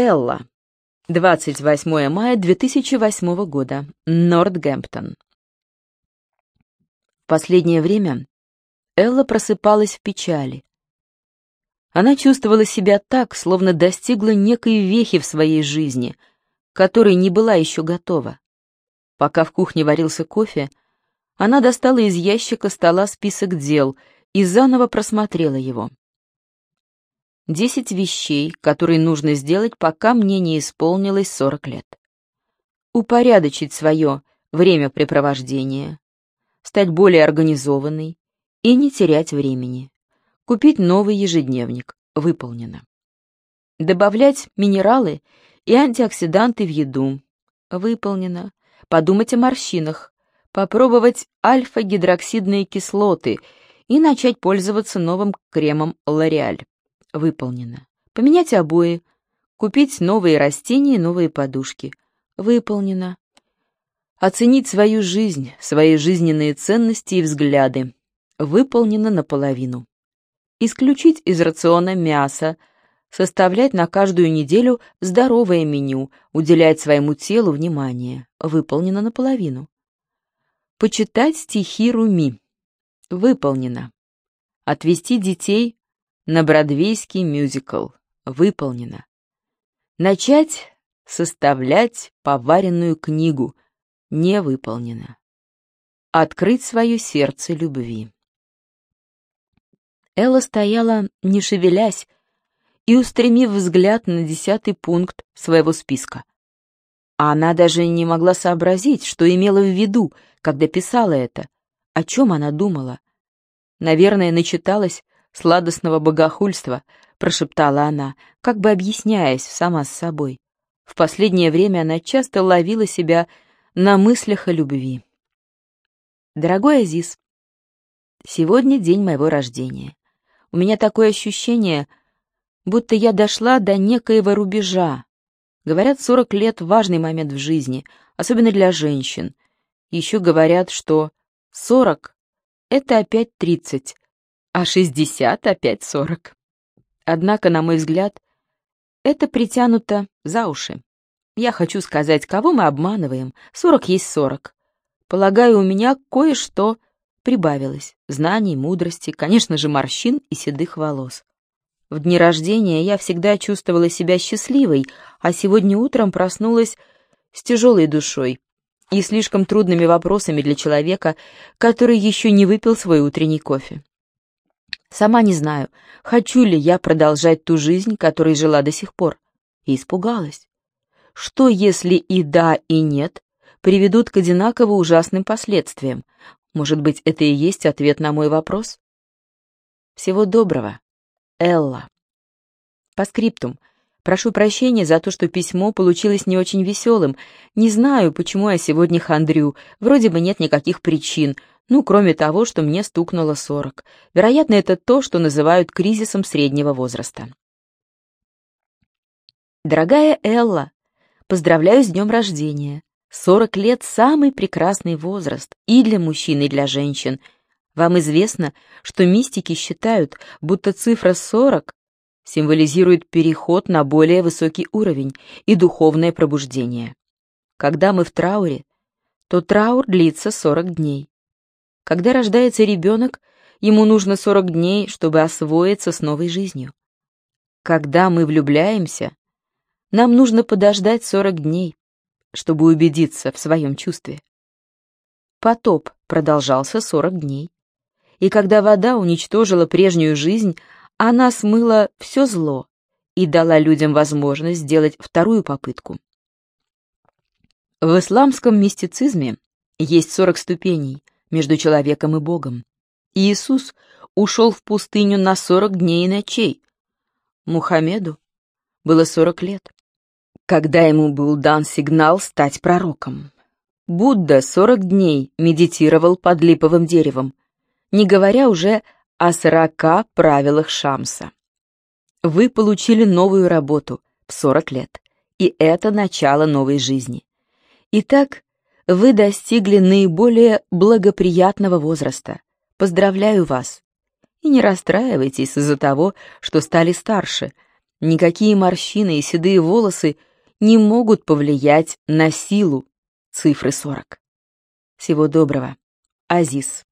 Элла. 28 мая 2008 года. Нортгемптон. В последнее время Элла просыпалась в печали. Она чувствовала себя так, словно достигла некой вехи в своей жизни, которой не была еще готова. Пока в кухне варился кофе, она достала из ящика стола список дел и заново просмотрела его. Десять вещей, которые нужно сделать, пока мне не исполнилось сорок лет. Упорядочить свое времяпрепровождение, стать более организованной и не терять времени. Купить новый ежедневник. Выполнено. Добавлять минералы и антиоксиданты в еду. Выполнено. Подумать о морщинах. Попробовать альфа-гидроксидные кислоты и начать пользоваться новым кремом L'Oreal Выполнено. Поменять обои. Купить новые растения и новые подушки. Выполнено. Оценить свою жизнь, свои жизненные ценности и взгляды. Выполнено наполовину. Исключить из рациона мясо, составлять на каждую неделю здоровое меню, уделять своему телу внимание. Выполнено наполовину. Почитать стихи Руми. Выполнено. Отвести детей на бродвейский мюзикл. Выполнено. Начать составлять поваренную книгу. Не выполнено. Открыть свое сердце любви. Элла стояла, не шевелясь, и устремив взгляд на десятый пункт своего списка. Она даже не могла сообразить, что имела в виду, когда писала это, о чем она думала. Наверное, начиталась сладостного богохульства», — прошептала она, как бы объясняясь сама с собой. В последнее время она часто ловила себя на мыслях о любви. «Дорогой Азиз, сегодня день моего рождения. У меня такое ощущение, будто я дошла до некоего рубежа. Говорят, 40 лет — важный момент в жизни, особенно для женщин. Еще говорят, что 40 — это опять 30, а 60 опять 40. Однако, на мой взгляд, это притянуто за уши. Я хочу сказать, кого мы обманываем. 40 есть 40. Полагаю, у меня кое-что прибавилось. Знаний, мудрости, конечно же, морщин и седых волос. В дни рождения я всегда чувствовала себя счастливой, а сегодня утром проснулась с тяжелой душой и слишком трудными вопросами для человека, который еще не выпил свой утренний кофе. Сама не знаю, хочу ли я продолжать ту жизнь, которой жила до сих пор. И испугалась. Что, если и да, и нет приведут к одинаково ужасным последствиям? Может быть, это и есть ответ на мой вопрос? Всего доброго, Элла. По скриптум. Прошу прощения за то, что письмо получилось не очень веселым. Не знаю, почему я сегодня хандрю. Вроде бы нет никаких причин, ну, кроме того, что мне стукнуло 40. Вероятно, это то, что называют кризисом среднего возраста. Дорогая Элла, поздравляю с днем рождения. 40 лет – самый прекрасный возраст и для мужчин, и для женщин. Вам известно, что мистики считают, будто цифра 40 символизирует переход на более высокий уровень и духовное пробуждение. Когда мы в трауре, то траур длится 40 дней. Когда рождается ребенок, ему нужно 40 дней, чтобы освоиться с новой жизнью. Когда мы влюбляемся, нам нужно подождать 40 дней, чтобы убедиться в своем чувстве. Потоп продолжался 40 дней. И когда вода уничтожила прежнюю жизнь, она смыла все зло и дала людям возможность сделать вторую попытку. В исламском мистицизме есть 40 ступеней — между человеком и Богом. Иисус ушел в пустыню на сорок дней и ночей. Мухаммеду было сорок лет, когда ему был дан сигнал стать пророком. Будда сорок дней медитировал под липовым деревом, не говоря уже о сорока правилах Шамса. Вы получили новую работу в сорок лет, и это начало новой жизни. Итак, вы достигли наиболее благоприятного возраста. Поздравляю вас. И не расстраивайтесь из-за того, что стали старше. Никакие морщины и седые волосы не могут повлиять на силу цифры 40. Всего доброго. Азиз.